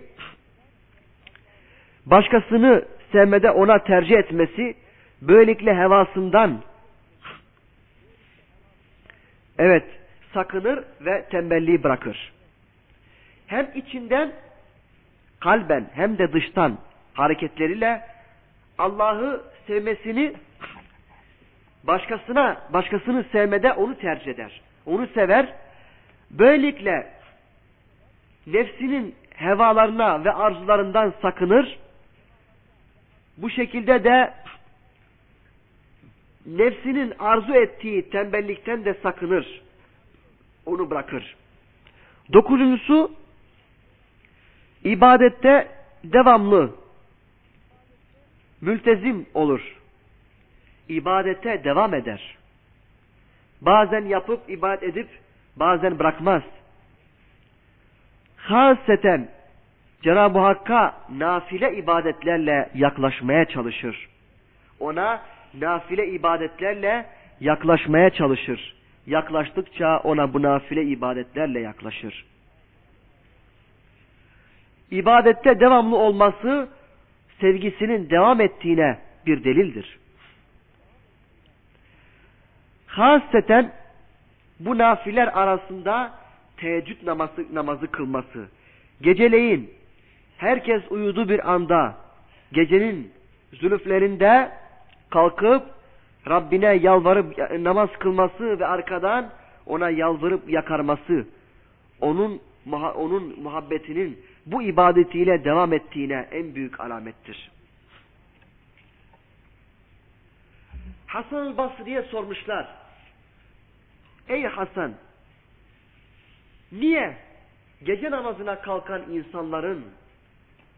başkasını sevmede ona tercih etmesi, böylelikle hevasından, evet, sakınır ve tembelliği bırakır. Hem içinden, kalben hem de dıştan hareketleriyle Allah'ı sevmesini başkasına, başkasını sevmede onu tercih eder. Onu sever. Böylelikle nefsinin hevalarına ve arzularından sakınır. Bu şekilde de nefsinin arzu ettiği tembellikten de sakınır. Onu bırakır. Dokuzuncusu ibadette devamlı mültezim olur. İbadete devam eder. Bazen yapıp ibadet edip bazen bırakmaz haseten Cenab-ı Hakk'a nafile ibadetlerle yaklaşmaya çalışır. Ona nafile ibadetlerle yaklaşmaya çalışır. Yaklaştıkça ona bu nafile ibadetlerle yaklaşır. İbadette devamlı olması sevgisinin devam ettiğine bir delildir. Haseten bu nafiler arasında teheccüd namazı, namazı kılması, geceleyin herkes uyudu bir anda, gecenin zülüflerinde kalkıp Rabbine yalvarıp namaz kılması ve arkadan ona yalvarıp yakarması, onun onun muhabbetinin bu ibadetiyle devam ettiğine en büyük alamettir. Hasan-ı Basri'ye sormuşlar. Ey Hasan Niye? Gece namazına kalkan insanların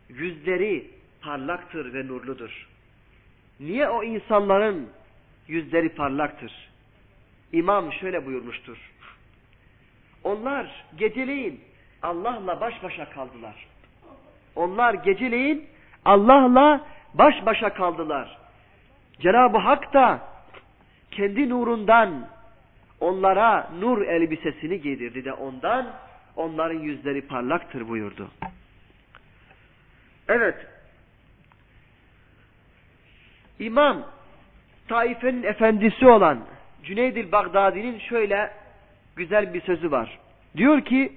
yüzleri parlaktır ve nurludur. Niye o insanların yüzleri parlaktır? İmam şöyle buyurmuştur. Onlar geceleyin Allah'la baş başa kaldılar. Onlar geceleyin Allah'la baş başa kaldılar. Cenab-ı Hak da kendi nurundan onlara nur elbisesini giydirdi de ondan onların yüzleri parlaktır buyurdu. Evet. İmam taifenin efendisi olan Cüneyd-i Bagdadi'nin şöyle güzel bir sözü var. Diyor ki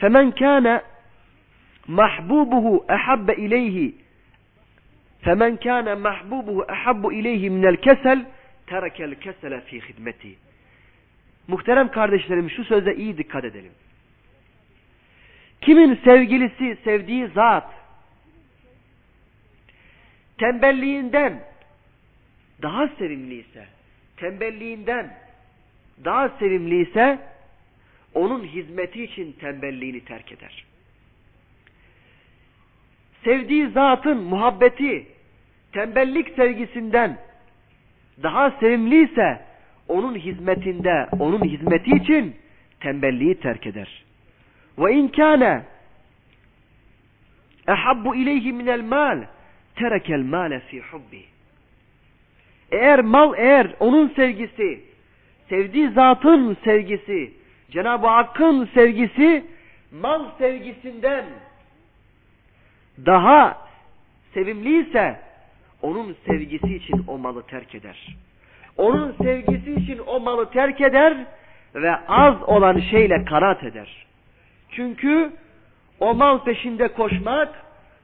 فَمَنْ كَانَ mahbubuhu ehabbe ileyhi فَمَنْ كَانَ mahbubuhu ehabbu ileyhi minel kesel terekel kesele fi hidmeti Muhterem kardeşlerim şu söze iyi dikkat edelim. Kimin sevgilisi, sevdiği zat tembelliğinden daha sevimliyse, tembelliğinden daha sevimliyse onun hizmeti için tembelliğini terk eder. Sevdiği zatın muhabbeti tembellik sevgisinden daha sevimliyse onun hizmetinde, onun hizmeti için tembelliği terk eder. Ve in kana ehabbu ileyhi minel mal terekel male fi hubbi. Eğer mal eğer onun sevgisi, sevdiği zatın sevgisi, Cenab-ı Hakk'ın sevgisi mal sevgisinden daha sevimliyse onun sevgisi için o malı terk eder. Onun sevgisi için o malı terk eder ve az olan şeyle kanaat eder. Çünkü o mal peşinde koşmak,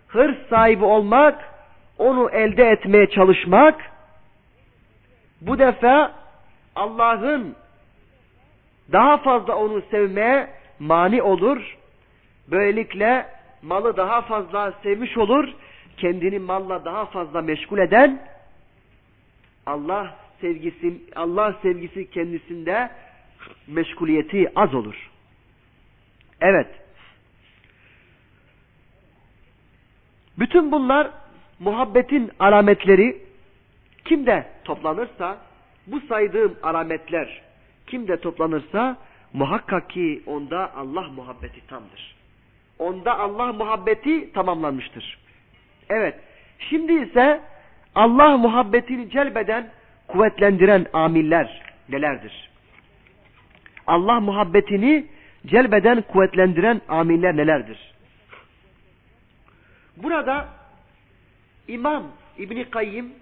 hırs sahibi olmak, onu elde etmeye çalışmak, bu defa Allah'ın daha fazla onu sevmeye mani olur. Böylelikle malı daha fazla sevmiş olur. Kendini malla daha fazla meşgul eden Allah sevgisi Allah sevgisi kendisinde meşguliyeti az olur. Evet. Bütün bunlar muhabbetin alametleri kimde toplanırsa bu saydığım alametler kimde toplanırsa muhakkak ki onda Allah muhabbeti tamdır. Onda Allah muhabbeti tamamlanmıştır. Evet. Şimdi ise Allah muhabbetini celbeden, kuvvetlendiren amiller nelerdir? Allah muhabbetini celbeden, kuvvetlendiren amiller nelerdir? Burada İmam İbni Kayyim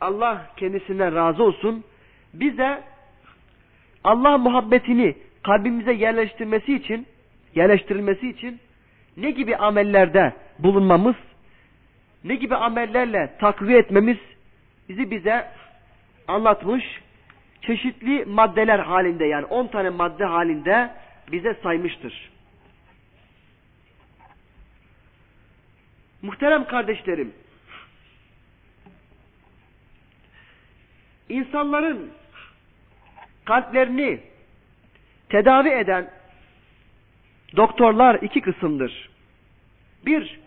Allah kendisinden razı olsun bize Allah muhabbetini kalbimize yerleştirmesi için yerleştirilmesi için ne gibi amellerde bulunmamız ne gibi amellerle takviye etmemiz bizi bize anlatmış çeşitli maddeler halinde yani 10 tane madde halinde bize saymıştır. Muhterem kardeşlerim, insanların kalplerini tedavi eden doktorlar iki kısımdır. Bir,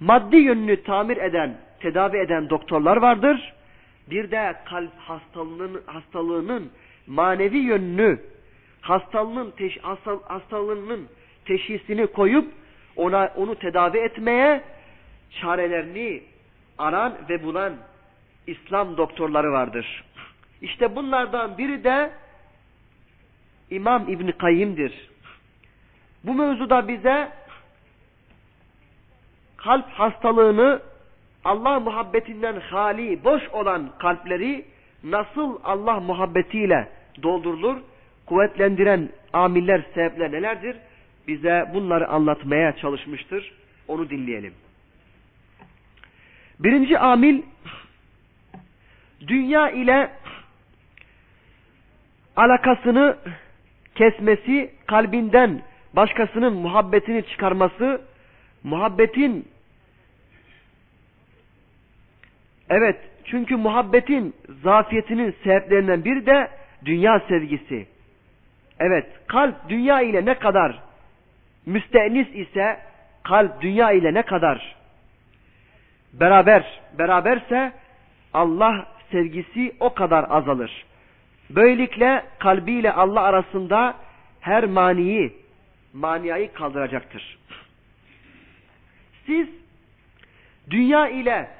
maddi yönünü tamir eden, tedavi eden doktorlar vardır. Bir de kalp hastalığının, hastalığının manevi yönünü, hastalığının, teş, hastalığının teşhisini koyup ona onu tedavi etmeye çarelerini aran ve bulan İslam doktorları vardır. İşte bunlardan biri de İmam İbni Kayyim'dir. Bu mevzuda bize kalp hastalığını Allah muhabbetinden hali, boş olan kalpleri nasıl Allah muhabbetiyle doldurulur, kuvvetlendiren amiller, sebepler nelerdir? Bize bunları anlatmaya çalışmıştır. Onu dinleyelim. Birinci amil, dünya ile alakasını kesmesi, kalbinden başkasının muhabbetini çıkarması, muhabbetin evet çünkü muhabbetin zafiyetinin sebeplerinden biri de dünya sevgisi. Evet kalp dünya ile ne kadar müstenis ise kalp dünya ile ne kadar beraber beraberse Allah sevgisi o kadar azalır. Böylelikle kalbiyle Allah arasında her maniyi, maniyayı kaldıracaktır. Siz dünya ile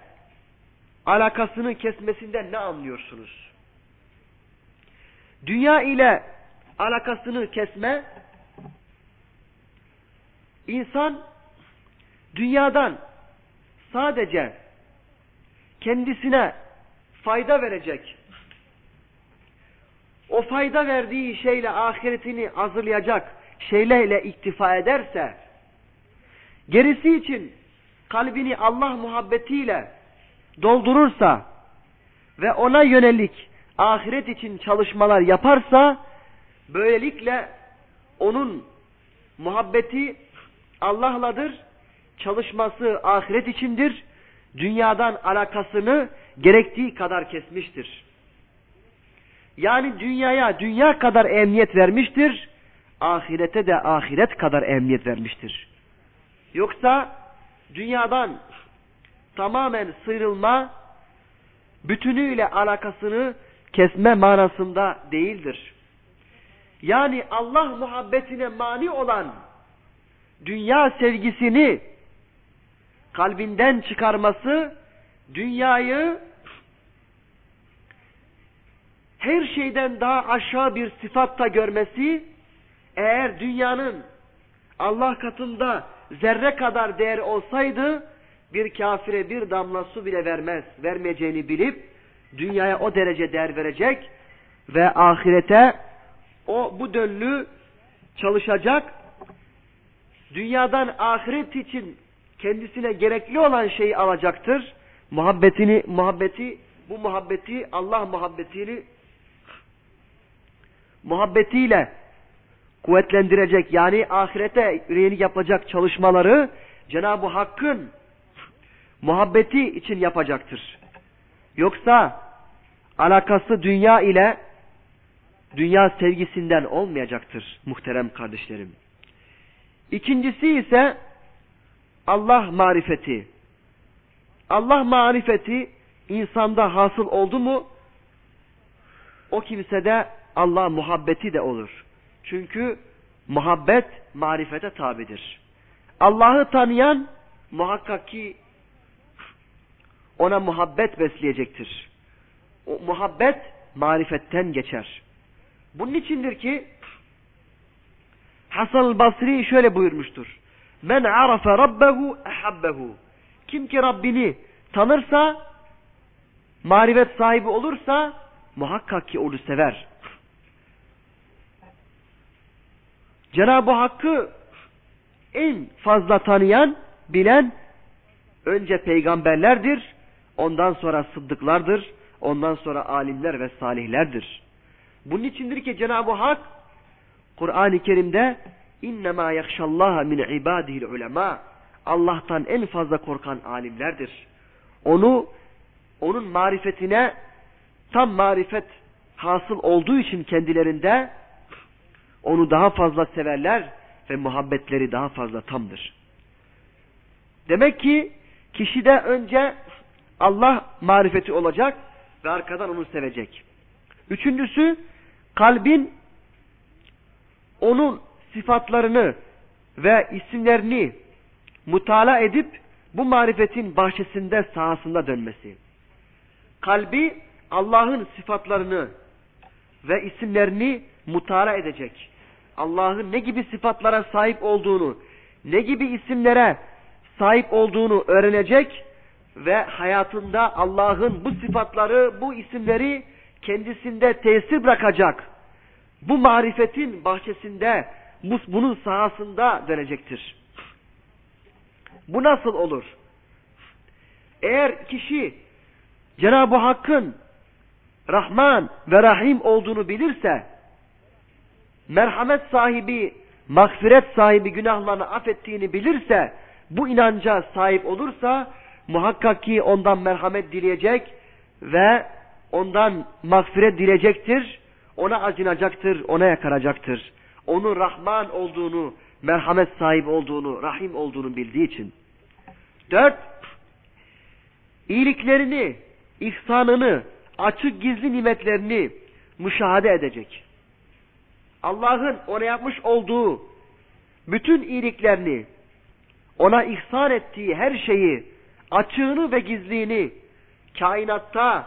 alakasını kesmesinden ne anlıyorsunuz? Dünya ile alakasını kesme, insan dünyadan sadece kendisine fayda verecek, o fayda verdiği şeyle ahiretini hazırlayacak şeylerle iktifa ederse, gerisi için kalbini Allah muhabbetiyle doldurursa ve ona yönelik ahiret için çalışmalar yaparsa, böylelikle onun muhabbeti Allah'ladır, çalışması ahiret içindir, dünyadan alakasını gerektiği kadar kesmiştir. Yani dünyaya dünya kadar emniyet vermiştir, ahirete de ahiret kadar emniyet vermiştir. Yoksa dünyadan tamamen sıyrılma, bütünüyle alakasını kesme manasında değildir. Yani Allah muhabbetine mani olan dünya sevgisini kalbinden çıkarması, dünyayı her şeyden daha aşağı bir sıfatta görmesi, eğer dünyanın Allah katında zerre kadar değer olsaydı, bir kafire bir damla su bile vermez, vermeyeceğini bilip, dünyaya o derece değer verecek ve ahirete o bu dönlü çalışacak, dünyadan ahiret için kendisine gerekli olan şeyi alacaktır. Muhabbetini, muhabbeti, bu muhabbeti Allah muhabbetini muhabbetiyle kuvvetlendirecek yani ahirete yönelik yapacak çalışmaları Cenab-ı Hakk'ın muhabbeti için yapacaktır. Yoksa alakası dünya ile dünya sevgisinden olmayacaktır muhterem kardeşlerim. İkincisi ise Allah marifeti. Allah marifeti insanda hasıl oldu mu o kimsede Allah muhabbeti de olur. Çünkü muhabbet marifete tabidir. Allah'ı tanıyan muhakkak ki ona muhabbet besleyecektir. O muhabbet marifetten geçer. Bunun içindir ki Hasan Basri şöyle buyurmuştur. Men arafe rabbehu ehabbehu. Kim ki Rabbini tanırsa, marifet sahibi olursa muhakkak ki onu sever. Cenab-ı Hakk'ı en fazla tanıyan, bilen önce peygamberlerdir, ondan sonra sıddıklardır, ondan sonra alimler ve salihlerdir. Bunun içindir ki Cenab-ı Hak Kur'an-ı Kerim'de innema yakşallaha min ibadihil ulema Allah'tan en fazla korkan alimlerdir. Onu onun marifetine tam marifet hasıl olduğu için kendilerinde onu daha fazla severler ve muhabbetleri daha fazla tamdır. Demek ki kişide önce Allah marifeti olacak ve arkadan onu sevecek. Üçüncüsü kalbin onun sıfatlarını ve isimlerini mutala edip bu marifetin bahçesinde sahasında dönmesi. Kalbi Allah'ın sıfatlarını ve isimlerini mutala edecek. Allah'ın ne gibi sıfatlara sahip olduğunu, ne gibi isimlere sahip olduğunu öğrenecek ve hayatında Allah'ın bu sıfatları, bu isimleri kendisinde tesir bırakacak. Bu marifetin bahçesinde, bunun sahasında dönecektir. Bu nasıl olur? Eğer kişi Cenab-ı Hakk'ın Rahman ve Rahim olduğunu bilirse, merhamet sahibi, mağfiret sahibi günahlarını affettiğini bilirse, bu inanca sahip olursa, muhakkak ki ondan merhamet dileyecek ve ondan mağfiret dileyecektir, ona acınacaktır, ona yakaracaktır. Onun Rahman olduğunu, merhamet sahibi olduğunu, Rahim olduğunu bildiği için. Dört, iyiliklerini, ihsanını, açık gizli nimetlerini müşahede edecek. Allah'ın ona yapmış olduğu bütün iyiliklerini, ona ihsan ettiği her şeyi, açığını ve gizliğini, kainatta,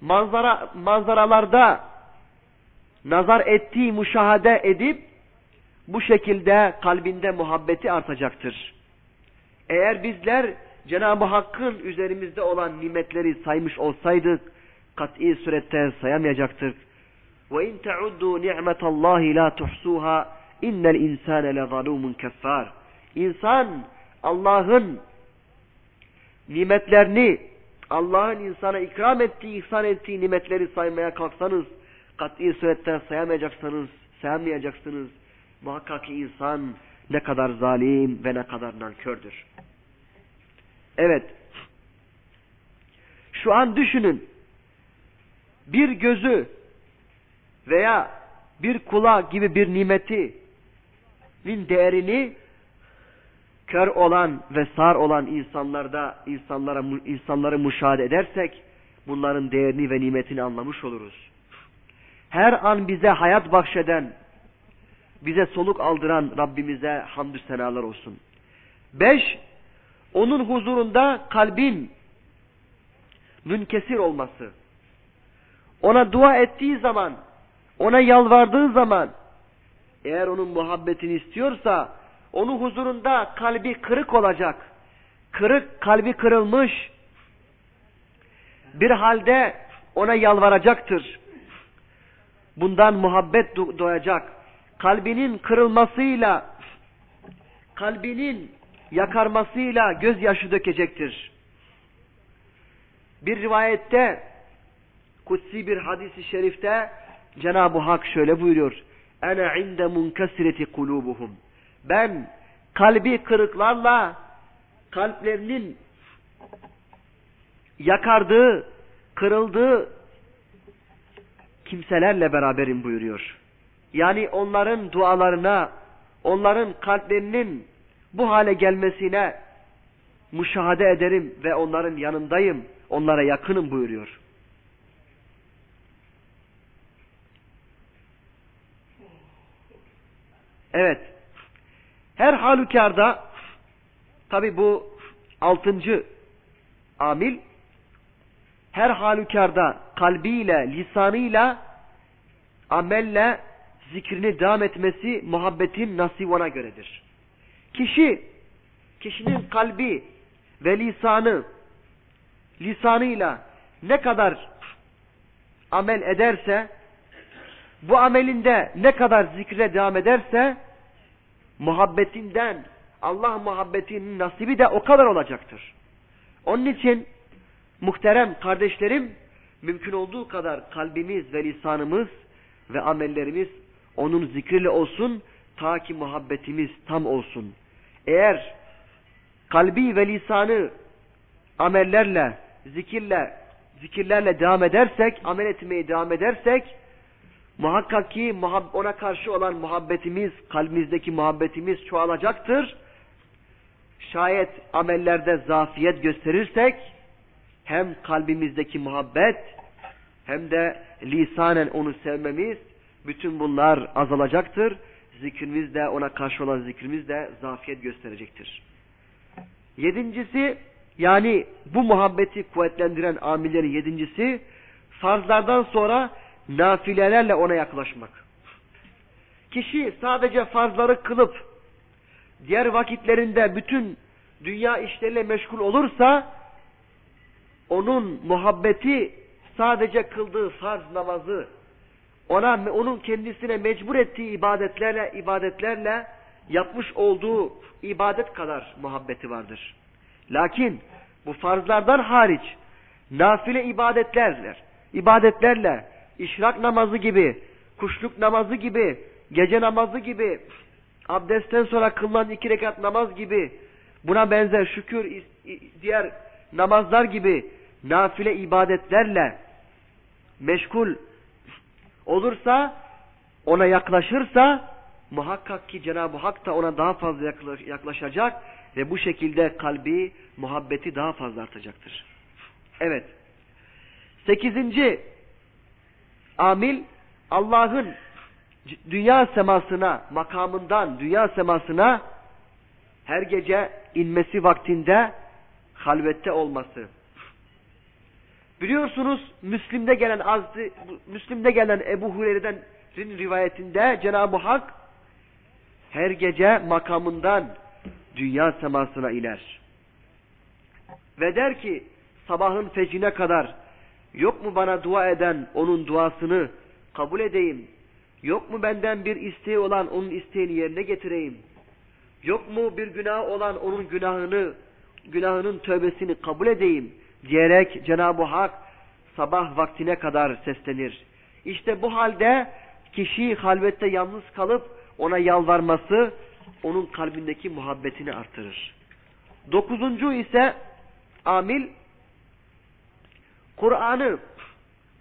manzara, manzaralarda nazar ettiği müşahede edip, bu şekilde kalbinde muhabbeti artacaktır. Eğer bizler Cenab-ı Hakk'ın üzerimizde olan nimetleri saymış olsaydık, kat'i surette sayamayacaktık. Ve in ta'uddu ni'metallahi la tuhsuha innel insane le zalumun keffar. İnsan Allah'ın nimetlerini, Allah'ın insana ikram ettiği, ihsan ettiği nimetleri saymaya kalksanız, kat'i surette sayamayacaksınız, sayamayacaksınız. Muhakkak ki insan ne kadar zalim ve ne kadar nankördür. Evet. Şu an düşünün. Bir gözü veya bir kulağı gibi bir nimeti değerini kör olan ve sağır olan insanlarda insanlara insanları müşahede edersek bunların değerini ve nimetini anlamış oluruz. Her an bize hayat bahşeden, bize soluk aldıran Rabbimize hamdü senalar olsun. Beş, onun huzurunda kalbin münkesir olması. Ona dua ettiği zaman, ona yalvardığı zaman, eğer onun muhabbetini istiyorsa, onun huzurunda kalbi kırık olacak. Kırık, kalbi kırılmış bir halde ona yalvaracaktır. Bundan muhabbet doyacak. Kalbinin kırılmasıyla, kalbinin yakarmasıyla gözyaşı dökecektir. Bir rivayette, kutsi bir hadisi şerifte Cenab-ı Hak şöyle buyuruyor. Ene inde munkesireti kulubuhum. Ben kalbi kırıklarla kalplerinin yakardığı, kırıldığı kimselerle beraberim buyuruyor. Yani onların dualarına, onların kalplerinin bu hale gelmesine müşahede ederim ve onların yanındayım, onlara yakınım buyuruyor. Evet. Her halükarda tabi bu altıncı amil her halükarda kalbiyle, lisanıyla, amelle zikrini devam etmesi muhabbetin nasibına göredir. Kişi, kişinin kalbi ve lisanı, lisanıyla ne kadar amel ederse, bu amelinde ne kadar zikre devam ederse, muhabbetinden, Allah muhabbetinin nasibi de o kadar olacaktır. Onun için muhterem kardeşlerim, mümkün olduğu kadar kalbimiz ve lisanımız ve amellerimiz onun zikriyle olsun, ta ki muhabbetimiz tam olsun. Eğer kalbi ve lisanı amellerle, zikirle, zikirlerle devam edersek, amel etmeye devam edersek, muhakkak ki ona karşı olan muhabbetimiz, kalbimizdeki muhabbetimiz çoğalacaktır. Şayet amellerde zafiyet gösterirsek, hem kalbimizdeki muhabbet, hem de lisanen onu sevmemiz, bütün bunlar azalacaktır. Zikrimiz de ona karşı olan zikrimiz de zafiyet gösterecektir. Yedincisi yani bu muhabbeti kuvvetlendiren amillerin yedincisi farzlardan sonra nafilelerle ona yaklaşmak. Kişi sadece farzları kılıp diğer vakitlerinde bütün dünya işleriyle meşgul olursa onun muhabbeti sadece kıldığı farz namazı ona onun kendisine mecbur ettiği ibadetlerle ibadetlerle yapmış olduğu ibadet kadar muhabbeti vardır. Lakin bu farzlardan hariç nafile ibadetlerle, ibadetlerle, işrak namazı gibi, kuşluk namazı gibi, gece namazı gibi, abdestten sonra kılınan iki rekat namaz gibi, buna benzer şükür, diğer namazlar gibi nafile ibadetlerle meşgul olursa, ona yaklaşırsa, muhakkak ki Cenab-ı Hak da ona daha fazla yaklaşacak ve bu şekilde kalbi, muhabbeti daha fazla artacaktır. Evet. Sekizinci amil, Allah'ın dünya semasına, makamından dünya semasına her gece inmesi vaktinde halvette olması. Biliyorsunuz Müslim'de gelen azdı, Müslim'de gelen Ebu Hureyre'den rivayetinde Cenab-ı Hak her gece makamından dünya semasına iner. Ve der ki sabahın fecine kadar yok mu bana dua eden onun duasını kabul edeyim? Yok mu benden bir isteği olan onun isteğini yerine getireyim? Yok mu bir günah olan onun günahını günahının tövbesini kabul edeyim? diyerek Cenab-ı Hak sabah vaktine kadar seslenir. İşte bu halde kişi halvette yalnız kalıp ona yalvarması onun kalbindeki muhabbetini artırır. Dokuzuncu ise amil Kur'an'ı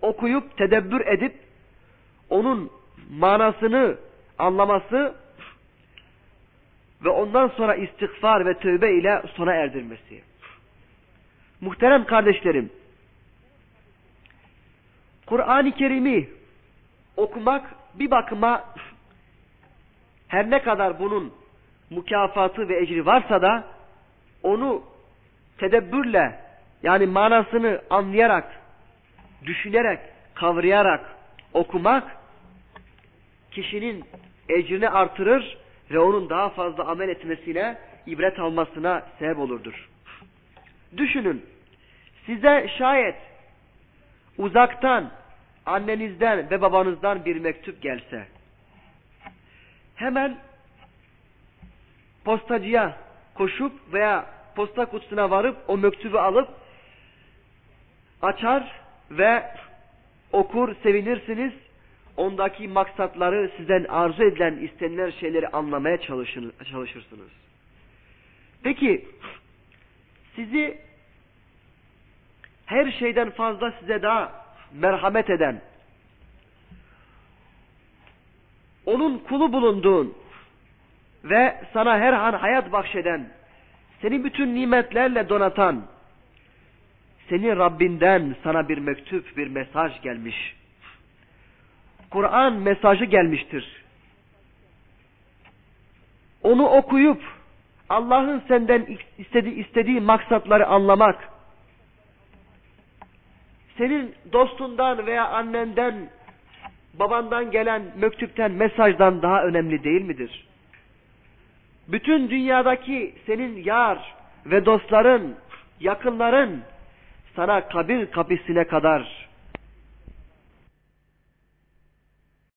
okuyup tedebbür edip onun manasını anlaması ve ondan sonra istiğfar ve tövbe ile sona erdirmesi. Muhterem kardeşlerim, Kur'an-ı Kerim'i okumak bir bakıma her ne kadar bunun mükafatı ve ecri varsa da onu tedebbürle yani manasını anlayarak, düşünerek, kavrayarak okumak kişinin ecrini artırır ve onun daha fazla amel etmesine, ibret almasına sebep olurdur. Düşünün, size şayet uzaktan annenizden ve babanızdan bir mektup gelse, hemen postacıya koşup veya posta kutusuna varıp o mektubu alıp açar ve okur, sevinirsiniz. Ondaki maksatları sizden arzu edilen, istenilen şeyleri anlamaya çalışır, çalışırsınız. Peki, sizi her şeyden fazla size daha merhamet eden, onun kulu bulunduğun ve sana her an hayat bahşeden, seni bütün nimetlerle donatan, senin Rabbinden sana bir mektup, bir mesaj gelmiş. Kur'an mesajı gelmiştir. Onu okuyup Allah'ın senden istediği, istediği maksatları anlamak, senin dostundan veya annenden, babandan gelen mektupten, mesajdan daha önemli değil midir? Bütün dünyadaki senin yar ve dostların, yakınların sana kabir kapısına kadar